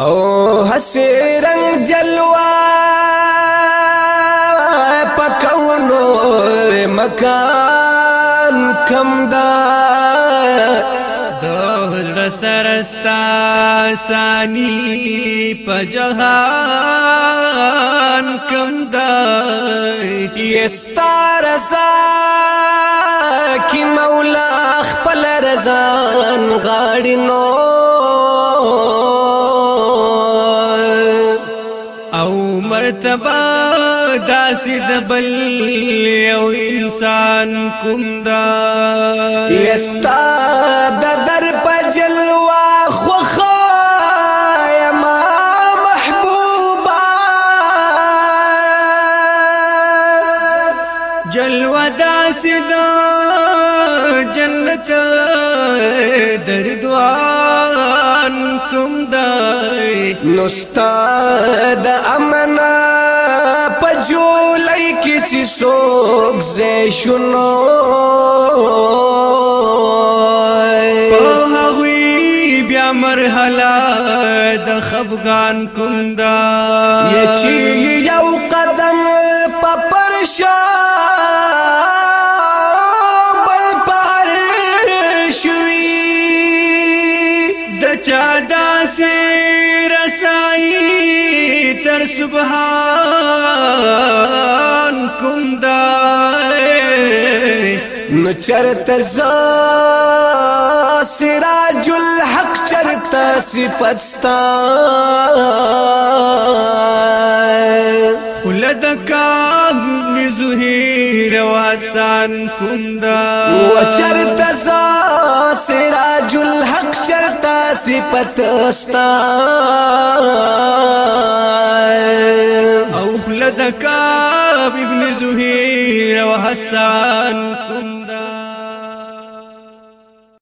او حسی رنگ جلوا پکونو مکان کم دا دور سرستا سانی پا جہان کم دا یستا رضا کی مولا خپل رضان غاڑی نو او مرتبه داسې د بل یو انسان کوم دا یستا د در په جلوا خوخه یما محبوبا جلوا داسې د جنت در دوار حکم دی نستا د امنا پجو لای کسی سوک زې شنو مرحله د خفغان کندا یچی چا داسې رسائی تر سبحان کم دائے نو چرته ز سراج الحق چر تاسی صفتستا خلد کام مزهیر و حسان کندا و تزا سراج الحق چر چرتا صفت استا او خلدك ابن زهير وحسان